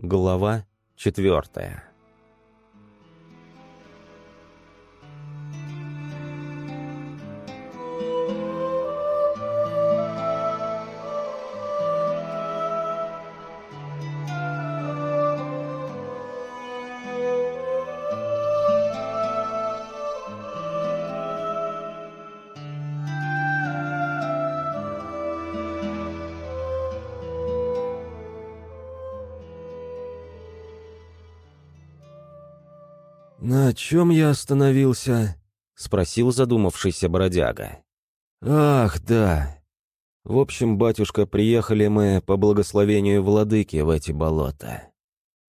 Глава четвертая. «На чем я остановился?» — спросил задумавшийся бродяга. «Ах, да. В общем, батюшка, приехали мы по благословению владыки в эти болота.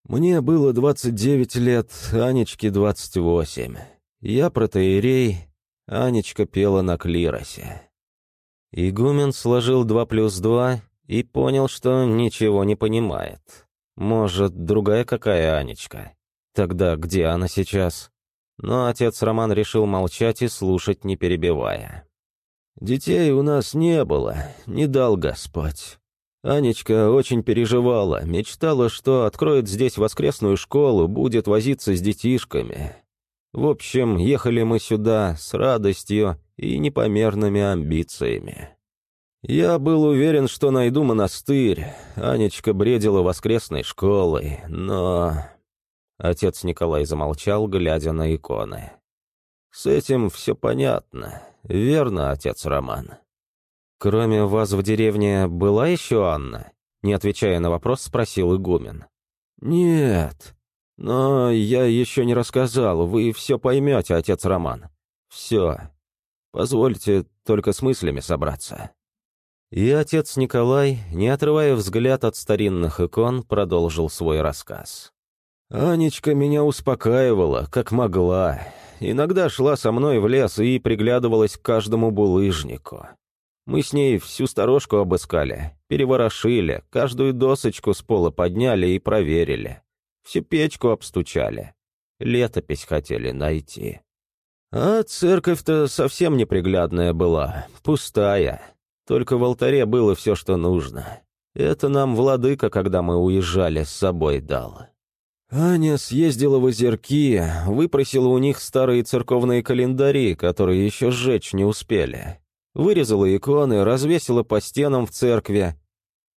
Мне было 29 лет, Анечке 28. Я протеерей, Анечка пела на клиросе». Игумен сложил два плюс два и понял, что ничего не понимает. Может, другая какая Анечка? Тогда где она сейчас? Но отец Роман решил молчать и слушать, не перебивая. «Детей у нас не было, не дал Господь. Анечка очень переживала, мечтала, что откроет здесь воскресную школу, будет возиться с детишками. В общем, ехали мы сюда с радостью и непомерными амбициями. Я был уверен, что найду монастырь. Анечка бредила воскресной школой, но Отец Николай замолчал, глядя на иконы. «С этим все понятно. Верно, отец Роман?» «Кроме вас в деревне была еще Анна?» Не отвечая на вопрос, спросил игумен. «Нет. Но я еще не рассказал. Вы все поймете, отец Роман. Все. Позвольте только с мыслями собраться». И отец Николай, не отрывая взгляд от старинных икон, продолжил свой рассказ. Анечка меня успокаивала, как могла. Иногда шла со мной в лес и приглядывалась к каждому булыжнику. Мы с ней всю сторожку обыскали, переворошили, каждую досочку с пола подняли и проверили. Всю печку обстучали. Летопись хотели найти. А церковь-то совсем неприглядная была, пустая. Только в алтаре было все, что нужно. Это нам владыка, когда мы уезжали, с собой дал. Аня съездила в озерки, выпросила у них старые церковные календари, которые еще сжечь не успели. Вырезала иконы, развесила по стенам в церкви.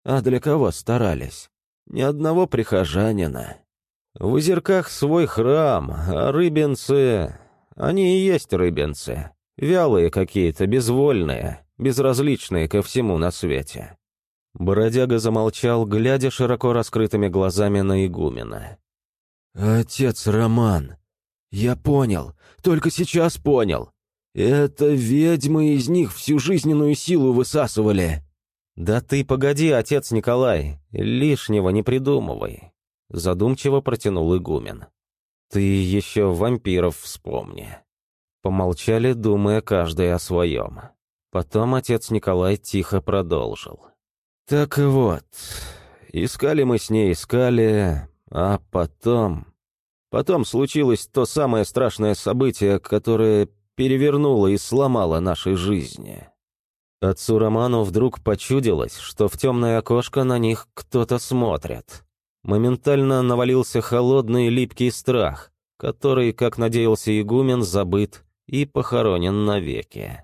А для кого старались? Ни одного прихожанина. В озерках свой храм, а рыбинцы... Они и есть рыбинцы. Вялые какие-то, безвольные, безразличные ко всему на свете. Бородяга замолчал, глядя широко раскрытыми глазами на игумена. «Отец Роман, я понял, только сейчас понял. Это ведьмы из них всю жизненную силу высасывали». «Да ты погоди, отец Николай, лишнего не придумывай», — задумчиво протянул игумен. «Ты еще вампиров вспомни». Помолчали, думая каждый о своем. Потом отец Николай тихо продолжил. «Так вот, искали мы с ней, искали, а потом... Потом случилось то самое страшное событие, которое перевернуло и сломало наши жизни. Отцу Роману вдруг почудилось, что в темное окошко на них кто-то смотрит. Моментально навалился холодный липкий страх, который, как надеялся игумен, забыт и похоронен навеки.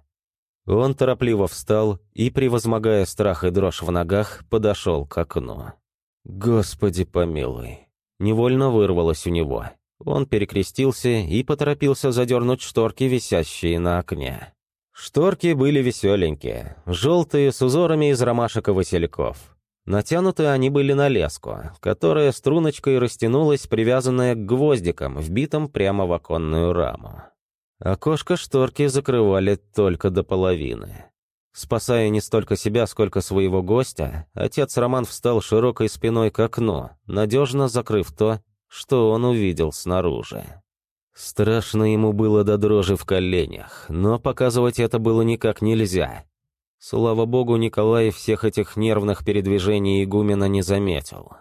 Он торопливо встал и, превозмогая страх и дрожь в ногах, подошел к окну. «Господи помилуй!» Невольно вырвалось у него. Он перекрестился и поторопился задернуть шторки, висящие на окне. Шторки были веселенькие, желтые, с узорами из ромашек и васильков. Натянуты они были на леску, которая струночкой растянулась, привязанная к гвоздикам, вбитым прямо в оконную раму. Окошко шторки закрывали только до половины. Спасая не столько себя, сколько своего гостя, отец Роман встал широкой спиной к окну, надежно закрыв то, что он увидел снаружи. Страшно ему было до дрожи в коленях, но показывать это было никак нельзя. Слава богу, Николай всех этих нервных передвижений игумена не заметил.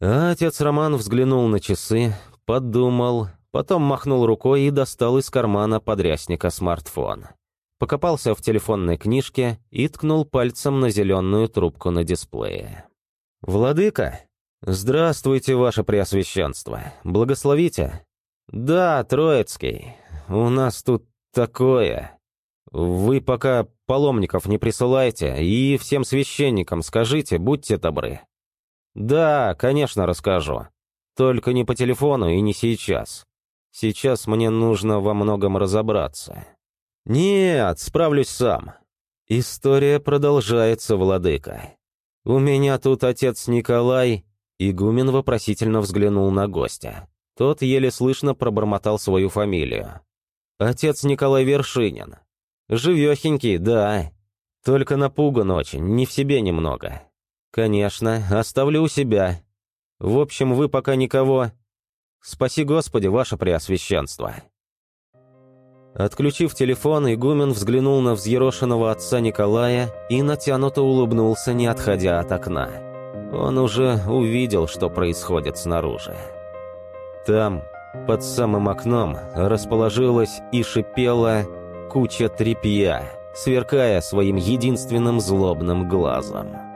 А отец Роман взглянул на часы, подумал, потом махнул рукой и достал из кармана подрясника смартфон покопался в телефонной книжке и ткнул пальцем на зеленую трубку на дисплее. «Владыка!» «Здравствуйте, ваше преосвященство. Благословите?» «Да, Троицкий. У нас тут такое. Вы пока паломников не присылайте и всем священникам скажите, будьте добры». «Да, конечно, расскажу. Только не по телефону и не сейчас. Сейчас мне нужно во многом разобраться». «Нет, справлюсь сам. История продолжается, владыка. У меня тут отец Николай...» Игумен вопросительно взглянул на гостя. Тот еле слышно пробормотал свою фамилию. «Отец Николай Вершинин. Живехенький, да. Только напуган очень, не в себе немного. Конечно, оставлю у себя. В общем, вы пока никого... Спаси Господи, ваше преосвященство». Отключив телефон, игумен взглянул на взъерошенного отца Николая и натянуто улыбнулся, не отходя от окна. Он уже увидел, что происходит снаружи. Там, под самым окном, расположилась и шипела куча тряпья, сверкая своим единственным злобным глазом.